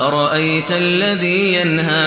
أَرَأَيْتَ الَّذِي يَنْهَىٰ